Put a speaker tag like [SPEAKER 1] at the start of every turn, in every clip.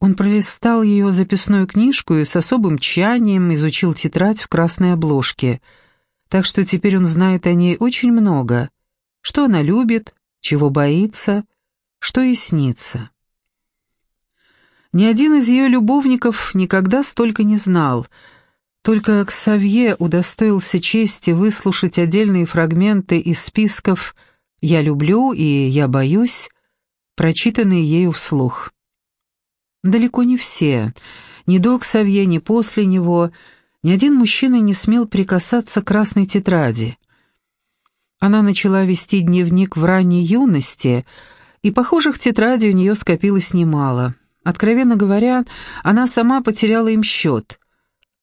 [SPEAKER 1] Он пролистал ее записную книжку и с особым тщанием изучил тетрадь в красной обложке, так что теперь он знает о ней очень много, что она любит, чего боится, что ей снится. Ни один из ее любовников никогда столько не знал, только Ксавье удостоился чести выслушать отдельные фрагменты из списков «Я люблю» и «Я боюсь», прочитанные ею вслух. Далеко не все, ни до Ксавье, ни после него, ни один мужчина не смел прикасаться к красной тетради. Она начала вести дневник в ранней юности, и похожих тетрадей у нее скопилось немало. Откровенно говоря, она сама потеряла им счет.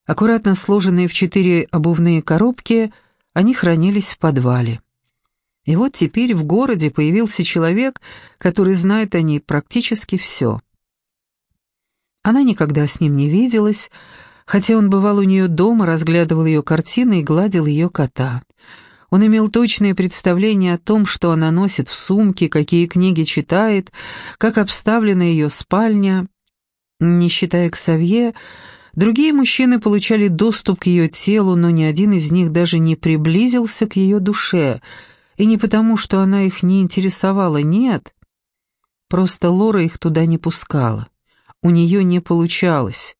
[SPEAKER 1] Аккуратно сложенные в четыре обувные коробки, они хранились в подвале. И вот теперь в городе появился человек, который знает о ней практически все. Она никогда с ним не виделась, хотя он бывал у нее дома, разглядывал ее картины и гладил ее кота — он имел точное представление о том, что она носит в сумке, какие книги читает, как обставлена ее спальня. Не считая Ксавье, другие мужчины получали доступ к ее телу, но ни один из них даже не приблизился к ее душе, и не потому, что она их не интересовала, нет. Просто Лора их туда не пускала. У нее не получалось.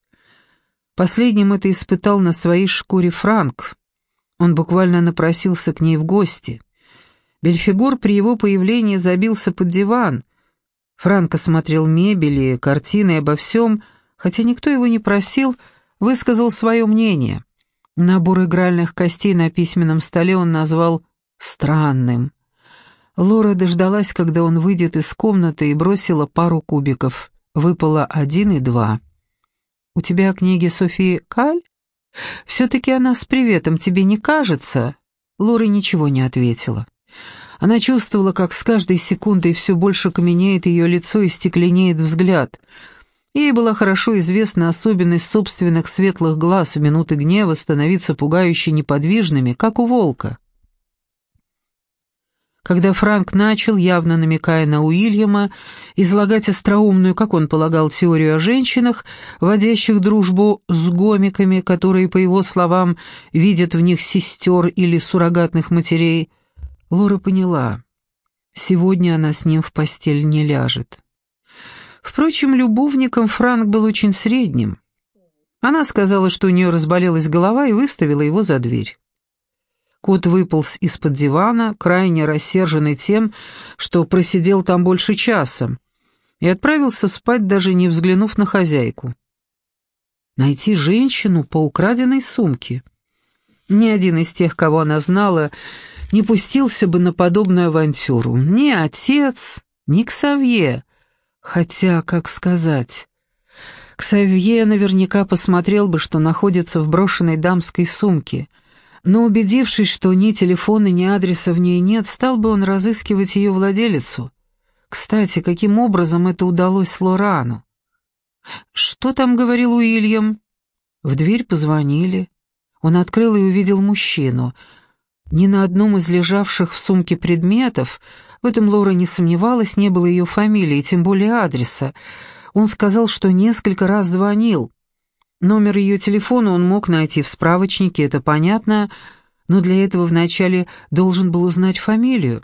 [SPEAKER 1] Последним это испытал на своей шкуре Франк. Он буквально напросился к ней в гости. Бельфигор при его появлении забился под диван. Франко смотрел мебели, картины обо всем, хотя никто его не просил, высказал свое мнение. Набор игральных костей на письменном столе он назвал «странным». Лора дождалась, когда он выйдет из комнаты и бросила пару кубиков. Выпало один и два. «У тебя книги Софии Каль?» «Все-таки она с приветом, тебе не кажется?» Лора ничего не ответила. Она чувствовала, как с каждой секундой все больше каменеет ее лицо и стекленеет взгляд. Ей была хорошо известна особенность собственных светлых глаз в минуты гнева становиться пугающе неподвижными, как у волка. Когда Франк начал, явно намекая на Уильяма, излагать остроумную, как он полагал, теорию о женщинах, водящих дружбу с гомиками, которые, по его словам, видят в них сестер или суррогатных матерей, Лора поняла, сегодня она с ним в постель не ляжет. Впрочем, любовником Франк был очень средним. Она сказала, что у нее разболелась голова и выставила его за дверь. Кот выполз из-под дивана, крайне рассерженный тем, что просидел там больше часа, и отправился спать, даже не взглянув на хозяйку. Найти женщину по украденной сумке. Ни один из тех, кого она знала, не пустился бы на подобную авантюру. Ни отец, ни Ксавье. Хотя, как сказать... Ксавье наверняка посмотрел бы, что находится в брошенной дамской сумке — но убедившись, что ни телефона, ни адреса в ней нет, стал бы он разыскивать ее владелицу. Кстати, каким образом это удалось Лорану? «Что там?» — говорил Уильям. В дверь позвонили. Он открыл и увидел мужчину. Ни на одном из лежавших в сумке предметов, в этом Лора не сомневалась, не было ее фамилии, тем более адреса. Он сказал, что несколько раз звонил. Номер ее телефона он мог найти в справочнике, это понятно, но для этого вначале должен был узнать фамилию.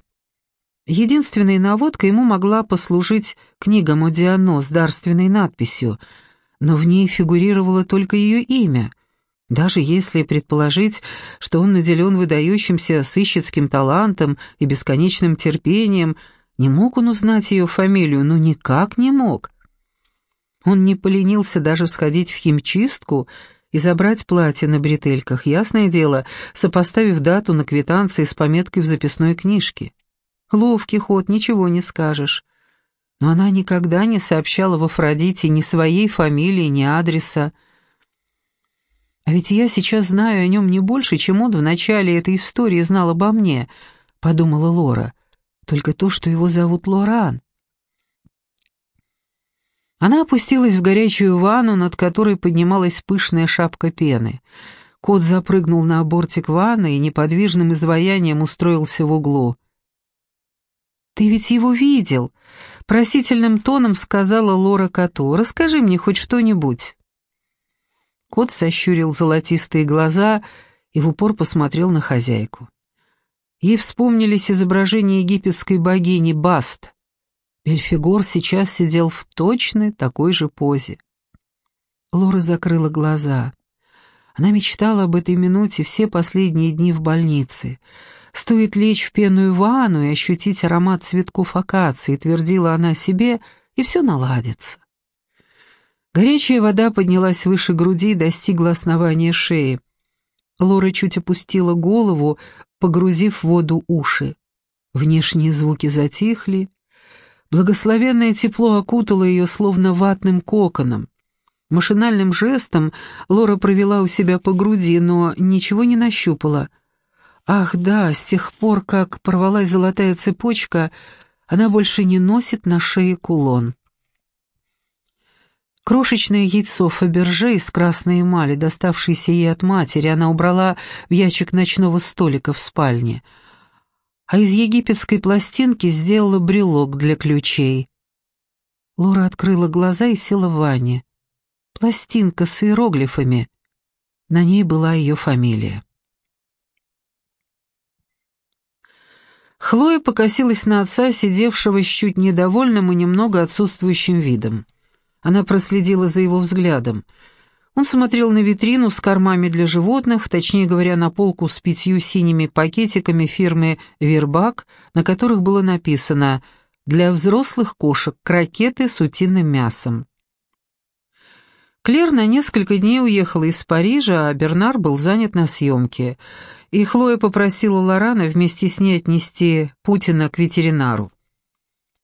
[SPEAKER 1] Единственной наводкой ему могла послужить книга Модиано с дарственной надписью, но в ней фигурировало только ее имя. Даже если предположить, что он наделен выдающимся сыщицким талантом и бесконечным терпением, не мог он узнать ее фамилию, ну никак не мог. Он не поленился даже сходить в химчистку и забрать платье на бретельках, ясное дело, сопоставив дату на квитанции с пометкой в записной книжке. Ловкий ход, ничего не скажешь. Но она никогда не сообщала в Афродите ни своей фамилии, ни адреса. «А ведь я сейчас знаю о нем не больше, чем он в начале этой истории знал обо мне», — подумала Лора. «Только то, что его зовут Лоран». Она опустилась в горячую ванну, над которой поднималась пышная шапка пены. Кот запрыгнул на бортик ванны и неподвижным изваянием устроился в углу. «Ты ведь его видел!» — просительным тоном сказала Лора коту. «Расскажи мне хоть что-нибудь». Кот сощурил золотистые глаза и в упор посмотрел на хозяйку. Ей вспомнились изображения египетской богини Баст. Бельфигор сейчас сидел в точной такой же позе. Лора закрыла глаза. Она мечтала об этой минуте все последние дни в больнице. Стоит лечь в пенную ванну и ощутить аромат цветков акации, твердила она себе, и все наладится. Горячая вода поднялась выше груди и достигла основания шеи. Лора чуть опустила голову, погрузив в воду уши. Внешние звуки затихли. Благословенное тепло окутало ее словно ватным коконом. Машинальным жестом Лора провела у себя по груди, но ничего не нащупала. Ах да, с тех пор, как порвалась золотая цепочка, она больше не носит на шее кулон. Крошечное яйцо Фаберже из красной эмали, доставшееся ей от матери, она убрала в ящик ночного столика в спальне, а из египетской пластинки сделала брелок для ключей. Лора открыла глаза и села в ванне. Пластинка с иероглифами. На ней была ее фамилия. Хлоя покосилась на отца, сидевшего с чуть недовольным и немного отсутствующим видом. Она проследила за его взглядом. Он смотрел на витрину с кормами для животных, точнее говоря, на полку с пятью синими пакетиками фирмы «Вербак», на которых было написано «Для взрослых кошек крокеты с утиным мясом». Клер на несколько дней уехала из Парижа, а Бернар был занят на съемке, и Хлоя попросила Лорана вместе с ней отнести Путина к ветеринару.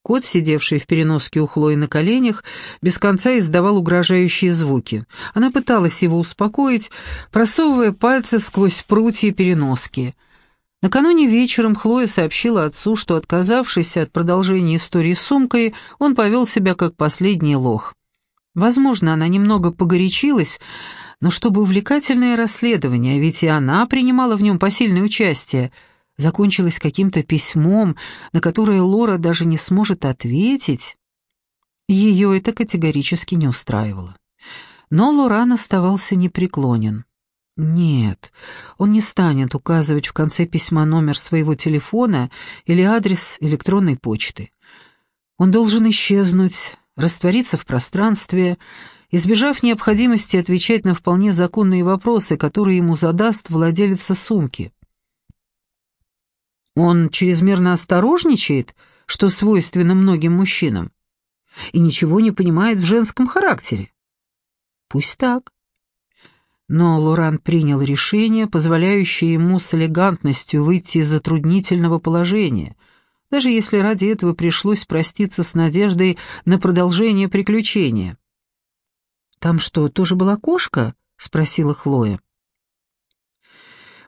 [SPEAKER 1] Кот, сидевший в переноске у Хлои на коленях, без конца издавал угрожающие звуки. Она пыталась его успокоить, просовывая пальцы сквозь прутья переноски. Накануне вечером Хлоя сообщила отцу, что, отказавшись от продолжения истории с сумкой, он повел себя как последний лох. Возможно, она немного погорячилась, но чтобы увлекательное расследование, ведь и она принимала в нем посильное участие — закончилась каким-то письмом, на которое Лора даже не сможет ответить, ее это категорически не устраивало. Но Лоран оставался непреклонен. Нет, он не станет указывать в конце письма номер своего телефона или адрес электронной почты. Он должен исчезнуть, раствориться в пространстве, избежав необходимости отвечать на вполне законные вопросы, которые ему задаст владелица сумки. Он чрезмерно осторожничает, что свойственно многим мужчинам, и ничего не понимает в женском характере. Пусть так. Но Лоран принял решение, позволяющее ему с элегантностью выйти из затруднительного положения, даже если ради этого пришлось проститься с надеждой на продолжение приключения. «Там что, тоже была кошка?» — спросила Хлоя.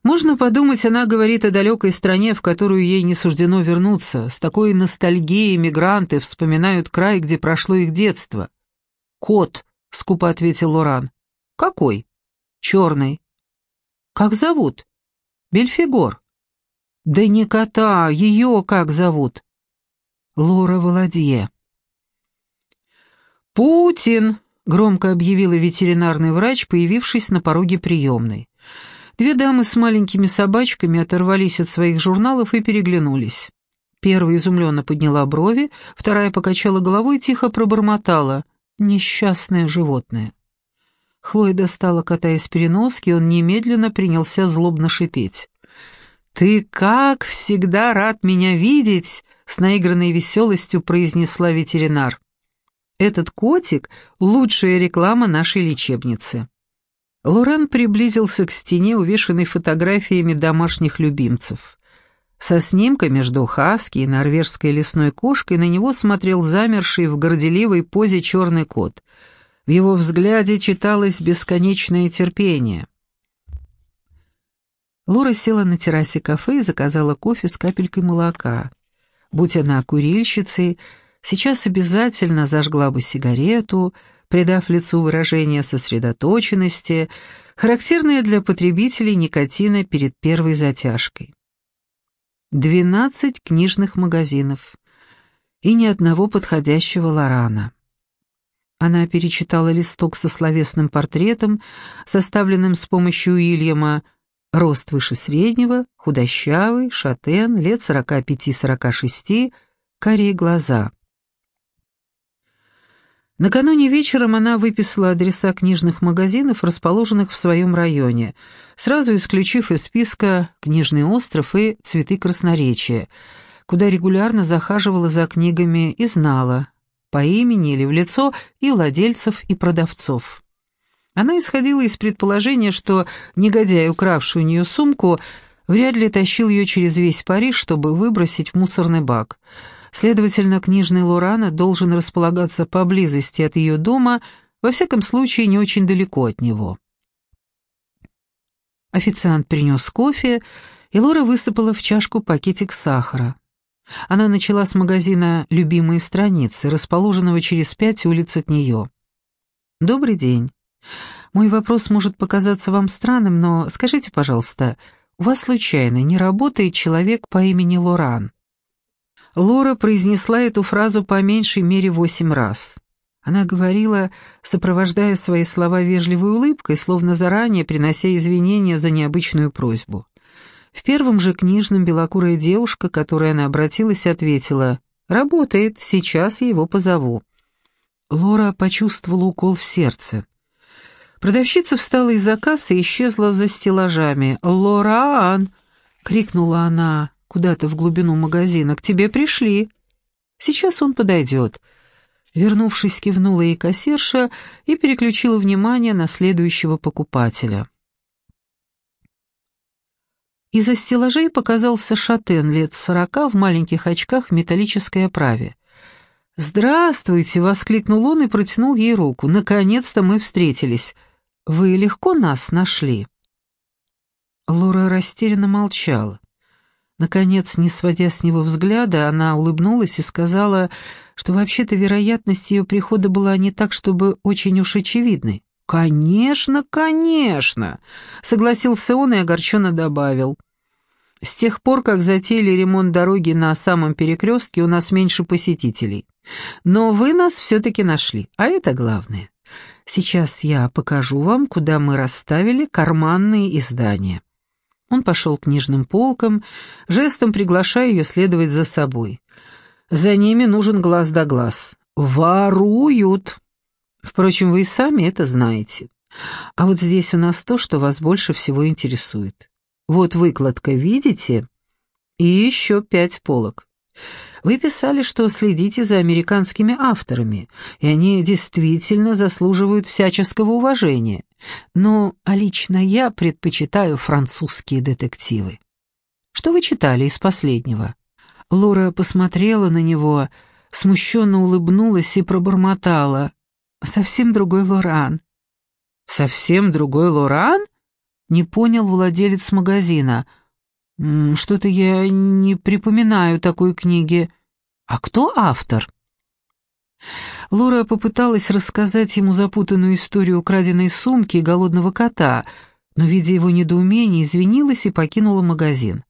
[SPEAKER 1] Можно подумать, она говорит о далекой стране, в которую ей не суждено вернуться. С такой ностальгией мигранты вспоминают край, где прошло их детство. «Кот», — скупо ответил Лоран. «Какой?» «Черный». «Как зовут?» «Бельфигор». «Да не кота, ее как зовут?» «Лора Володье». «Путин», — громко объявила ветеринарный врач, появившись на пороге приемной. Две дамы с маленькими собачками оторвались от своих журналов и переглянулись. Первая изумленно подняла брови, вторая покачала головой и тихо пробормотала «Несчастное животное». Хлоя достала кота из переноски, он немедленно принялся злобно шипеть. «Ты, как всегда, рад меня видеть!» — с наигранной веселостью произнесла ветеринар. «Этот котик — лучшая реклама нашей лечебницы». Лоран приблизился к стене, увешанной фотографиями домашних любимцев. Со снимка между хаски и норвежской лесной кошкой на него смотрел замерший в горделивой позе черный кот. В его взгляде читалось бесконечное терпение. Лора села на террасе кафе и заказала кофе с капелькой молока. Будь она курильщицей, сейчас обязательно зажгла бы сигарету, придав лицу выражение сосредоточенности, характерное для потребителей никотина перед первой затяжкой. Двенадцать книжных магазинов, и ни одного подходящего Лорана. Она перечитала листок со словесным портретом, составленным с помощью Уильяма, рост выше среднего, худощавый, шатен, лет сорока пяти-сорока шести, карие глаза. Накануне вечером она выписала адреса книжных магазинов, расположенных в своем районе, сразу исключив из списка «Книжный остров» и «Цветы красноречия», куда регулярно захаживала за книгами и знала, по имени или в лицо и владельцев, и продавцов. Она исходила из предположения, что негодяй, укравший у нее сумку, вряд ли тащил ее через весь Париж, чтобы выбросить в мусорный бак. Следовательно, книжный Лорана должен располагаться поблизости от ее дома, во всяком случае, не очень далеко от него. Официант принес кофе, и Лора высыпала в чашку пакетик сахара. Она начала с магазина «Любимые страницы», расположенного через пять улиц от нее. «Добрый день. Мой вопрос может показаться вам странным, но скажите, пожалуйста, у вас случайно не работает человек по имени Лоран?» Лора произнесла эту фразу по меньшей мере восемь раз. Она говорила, сопровождая свои слова вежливой улыбкой, словно заранее принося извинения за необычную просьбу. В первом же книжном белокурая девушка, к которой она обратилась, ответила «Работает, сейчас я его позову». Лора почувствовала укол в сердце. Продавщица встала из-за кассы и исчезла за стеллажами. «Лоран!» — крикнула она куда-то в глубину магазина. «К тебе пришли. Сейчас он подойдет». Вернувшись, кивнула ей кассирша и переключила внимание на следующего покупателя. Из-за стеллажей показался шатен лет сорока в маленьких очках в металлической оправе. «Здравствуйте!» — воскликнул он и протянул ей руку. «Наконец-то мы встретились. Вы легко нас нашли?» Лора растерянно молчала. Наконец, не сводя с него взгляда, она улыбнулась и сказала, что вообще-то вероятность ее прихода была не так, чтобы очень уж очевидной. «Конечно, конечно!» — согласился он и огорченно добавил. «С тех пор, как затеяли ремонт дороги на самом перекрестке, у нас меньше посетителей. Но вы нас все-таки нашли, а это главное. Сейчас я покажу вам, куда мы расставили карманные издания». Он пошел к книжным полкам, жестом приглашая ее следовать за собой. «За ними нужен глаз да глаз. Воруют!» Впрочем, вы и сами это знаете. А вот здесь у нас то, что вас больше всего интересует. Вот выкладка, видите? И еще пять полок. Вы писали, что следите за американскими авторами, и они действительно заслуживают всяческого уважения. Но а лично я предпочитаю французские детективы. Что вы читали из последнего? Лора посмотрела на него, смущенно улыбнулась и пробормотала. Совсем другой Лоран. Совсем другой Лоран? Не понял владелец магазина. Что-то я не припоминаю такой книги. А кто автор? Лора попыталась рассказать ему запутанную историю украденной сумки и голодного кота, но, видя его недоумение, извинилась и покинула магазин.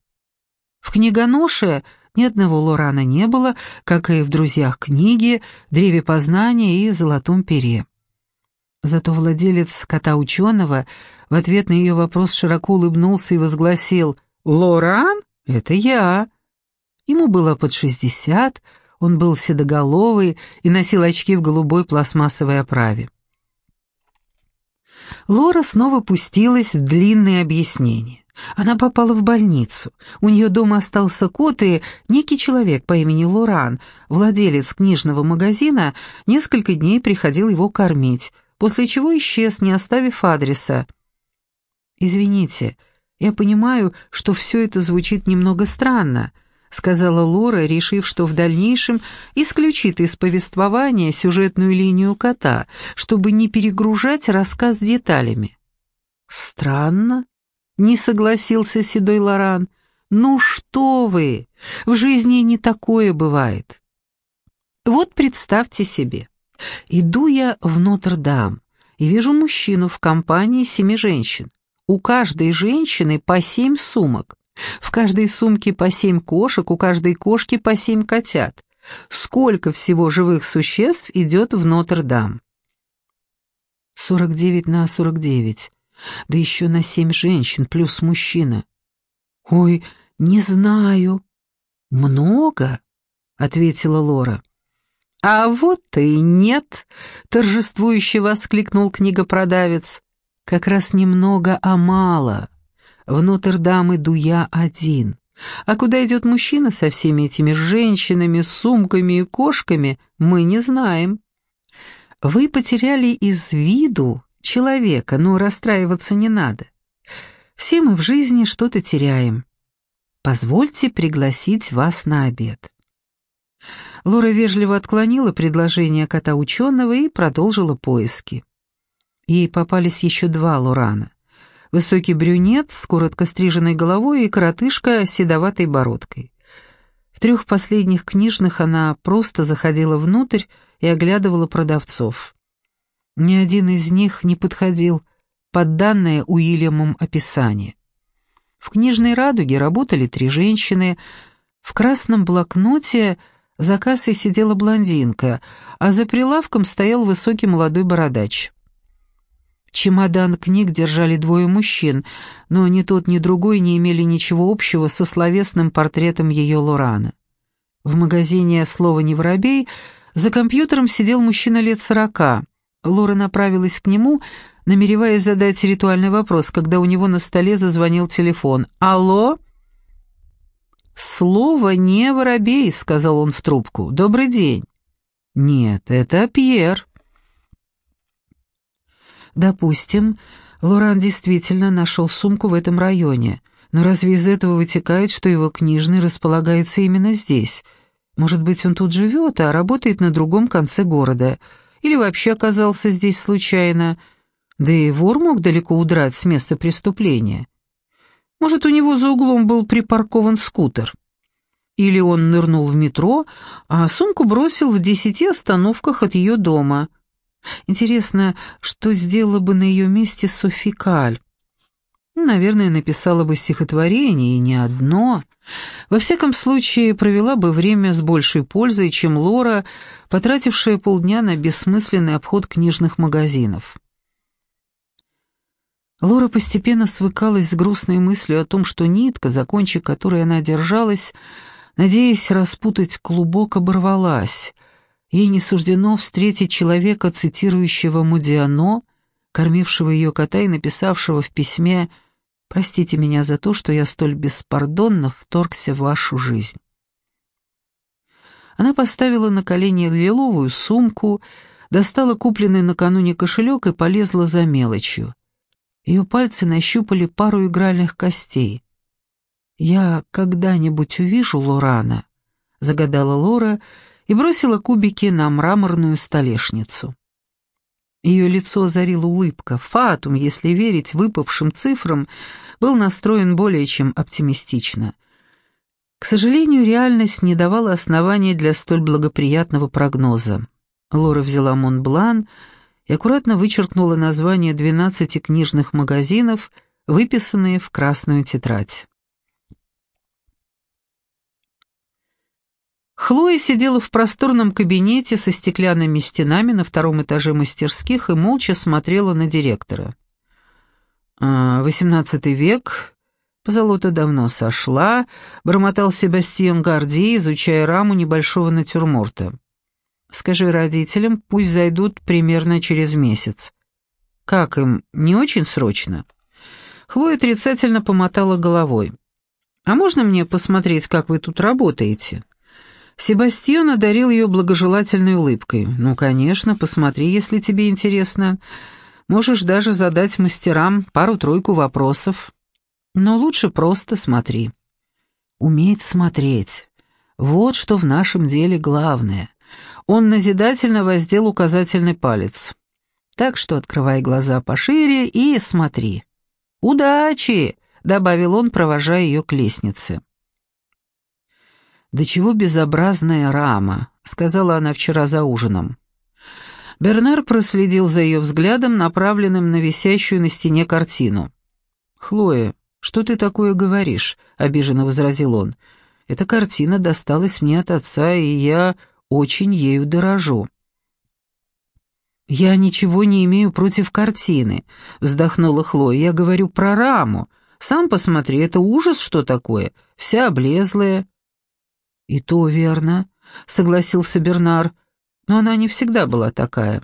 [SPEAKER 1] В книгоноше ни одного Лорана не было, как и в «Друзьях книги», «Древе познания» и «Золотом пере». Зато владелец кота-ученого в ответ на ее вопрос широко улыбнулся и возгласил «Лоран? Это я!» Ему было под шестьдесят, он был седоголовый и носил очки в голубой пластмассовой оправе. Лора снова пустилась в длинные объяснения. Она попала в больницу. У нее дома остался кот, и некий человек по имени Лоран, владелец книжного магазина, несколько дней приходил его кормить, после чего исчез, не оставив адреса. «Извините, я понимаю, что все это звучит немного странно», сказала Лора, решив, что в дальнейшем исключит из повествования сюжетную линию кота, чтобы не перегружать рассказ деталями. «Странно?» Не согласился седой Лоран. «Ну что вы! В жизни не такое бывает!» Вот представьте себе, иду я в Нотр-Дам и вижу мужчину в компании семи женщин. У каждой женщины по семь сумок. В каждой сумке по семь кошек, у каждой кошки по семь котят. Сколько всего живых существ идет в Нотр-Дам? Сорок девять на сорок девять. Да еще на семь женщин плюс мужчина. Ой, не знаю. Много? Ответила Лора. «А вот и нет!» — торжествующе воскликнул книгопродавец. «Как раз немного, а мало. В Нотр-Дам иду я один. А куда идет мужчина со всеми этими женщинами, сумками и кошками, мы не знаем. Вы потеряли из виду человека, но расстраиваться не надо. Все мы в жизни что-то теряем. Позвольте пригласить вас на обед». Лора вежливо отклонила предложение кота-ученого и продолжила поиски. Ей попались еще два Лорана. Высокий брюнет с коротко стриженной головой и коротышка с седоватой бородкой. В трех последних книжных она просто заходила внутрь и оглядывала продавцов. Ни один из них не подходил под данное Уильямом описание. В книжной радуге работали три женщины, в красном блокноте за кассой сидела блондинка, а за прилавком стоял высокий молодой бородач. Чемодан книг держали двое мужчин, но ни тот, ни другой не имели ничего общего со словесным портретом ее Лорана. В магазине «Слово не воробей» за компьютером сидел мужчина лет сорока. Лора направилась к нему, намереваясь задать ритуальный вопрос, когда у него на столе зазвонил телефон. «Алло?» «Слово не воробей», — сказал он в трубку. «Добрый день». «Нет, это Пьер». Допустим, Лоран действительно нашел сумку в этом районе, но разве из этого вытекает, что его книжный располагается именно здесь? Может быть, он тут живет, а работает на другом конце города, или вообще оказался здесь случайно? Да и вор мог далеко удрать с места преступления. Может, у него за углом был припаркован скутер. Или он нырнул в метро, а сумку бросил в десяти остановках от ее дома. Интересно, что сделала бы на ее месте Софи Каль? Наверное, написала бы стихотворение, и не одно. Во всяком случае, провела бы время с большей пользой, чем Лора, потратившая полдня на бессмысленный обход книжных магазинов. Лора постепенно свыкалась с грустной мыслью о том, что нитка, за кончик которой она держалась, надеясь распутать клубок, оборвалась. Ей не суждено встретить человека, цитирующего Мудиано, кормившего ее кота и написавшего в письме «Простите меня за то, что я столь беспардонно вторгся в вашу жизнь». Она поставила на колени лиловую сумку, достала купленный накануне кошелек и полезла за мелочью. Ее пальцы нащупали пару игральных костей. «Я когда-нибудь увижу Лорана», — загадала Лора и бросила кубики на мраморную столешницу. Ее лицо озарила улыбка. Фатум, если верить выпавшим цифрам, был настроен более чем оптимистично. К сожалению, реальность не давала оснований для столь благоприятного прогноза. Лора взяла Монблан и аккуратно вычеркнула названия двенадцати книжных магазинов, выписанные в красную тетрадь. Хлоя сидела в просторном кабинете со стеклянными стенами на втором этаже мастерских и молча смотрела на директора. «А, «Восемнадцатый век, позолота давно сошла», — бормотал Себастьян Гарди, изучая раму небольшого натюрморта. Скажи родителям, пусть зайдут примерно через месяц. Как им, не очень срочно? Хлоя отрицательно помотала головой. А можно мне посмотреть, как вы тут работаете? Себастьян одарил ее благожелательной улыбкой. Ну, конечно, посмотри, если тебе интересно. Можешь даже задать мастерам пару-тройку вопросов. Но лучше просто смотри. Уметь смотреть. Вот что в нашем деле главное. Он назидательно воздел указательный палец. Так что открывай глаза пошире и смотри. «Удачи!» — добавил он, провожая ее к лестнице. «Да чего безобразная рама», — сказала она вчера за ужином. Бернар проследил за ее взглядом, направленным на висящую на стене картину. «Хлоя, что ты такое говоришь?» — обиженно возразил он. Эта картина досталась мне от отца, и я очень ею дорожу». «Я ничего не имею против картины», — вздохнула Хлоя. «Я говорю про раму. Сам посмотри, это ужас, что такое. Вся облезлая». «И то верно», — согласился Бернар. «Но она не всегда была такая».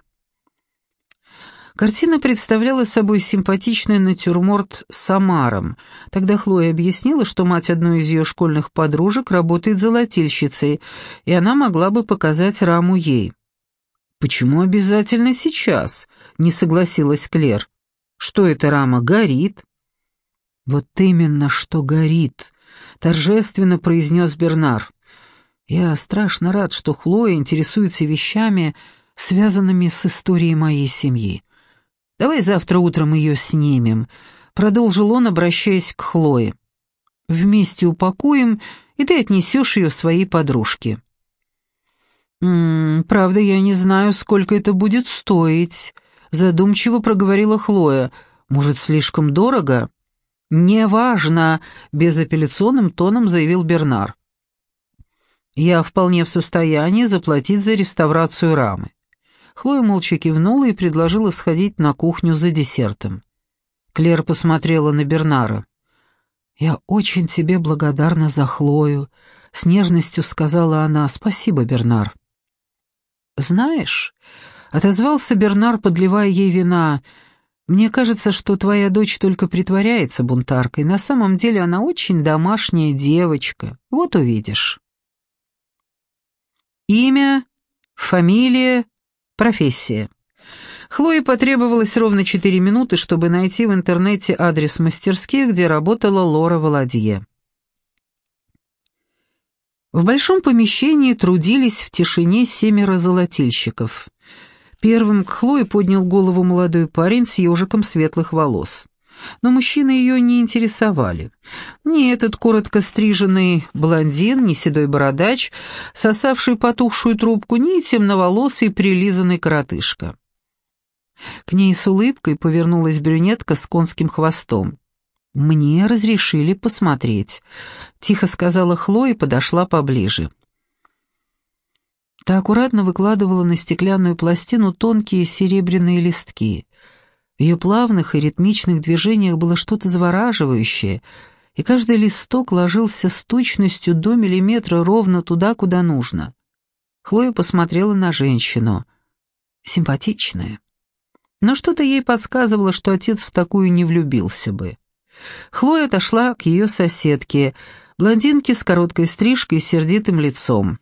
[SPEAKER 1] Картина представляла собой симпатичный натюрморт с омаром. Тогда Хлоя объяснила, что мать одной из ее школьных подружек работает золотильщицей, и она могла бы показать раму ей. «Почему обязательно сейчас?» — не согласилась Клер. «Что эта рама, горит?» «Вот именно, что горит», — торжественно произнес Бернар. «Я страшно рад, что Хлоя интересуется вещами, связанными с историей моей семьи. Давай завтра утром ее снимем», — продолжил он, обращаясь к Хлое. «Вместе упакуем, и ты отнесешь ее своей подружке». «М -м, «Правда, я не знаю, сколько это будет стоить», — задумчиво проговорила Хлоя. «Может, слишком дорого?» «Неважно», — безапелляционным тоном заявил Бернар. «Я вполне в состоянии заплатить за реставрацию рамы». Хлоя молча кивнула и предложила сходить на кухню за десертом. Клер посмотрела на Бернара. «Я очень тебе благодарна за Хлою», — с нежностью сказала она. «Спасибо, Бернар». «Знаешь», — отозвался Бернар, подливая ей вина, — «мне кажется, что твоя дочь только притворяется бунтаркой. На самом деле она очень домашняя девочка. Вот увидишь». Имя, фамилия, Профессия. Хлое потребовалось ровно четыре минуты, чтобы найти в интернете адрес мастерских, где работала Лора Володье. В большом помещении трудились в тишине семеро золотильщиков. Первым к Хлое поднял голову молодой парень с ежиком светлых волос но мужчины ее не интересовали. Ни этот коротко стриженный блондин, ни седой бородач, сосавший потухшую трубку, ни темноволосый прилизанный коротышка. К ней с улыбкой повернулась брюнетка с конским хвостом. «Мне разрешили посмотреть», — тихо сказала Хлоя и подошла поближе. Та аккуратно выкладывала на стеклянную пластину тонкие серебряные листки. В ее плавных и ритмичных движениях было что-то завораживающее, и каждый листок ложился с точностью до миллиметра ровно туда, куда нужно. Хлоя посмотрела на женщину. Симпатичная. Но что-то ей подсказывало, что отец в такую не влюбился бы. Хлоя отошла к ее соседке, блондинке с короткой стрижкой и сердитым лицом.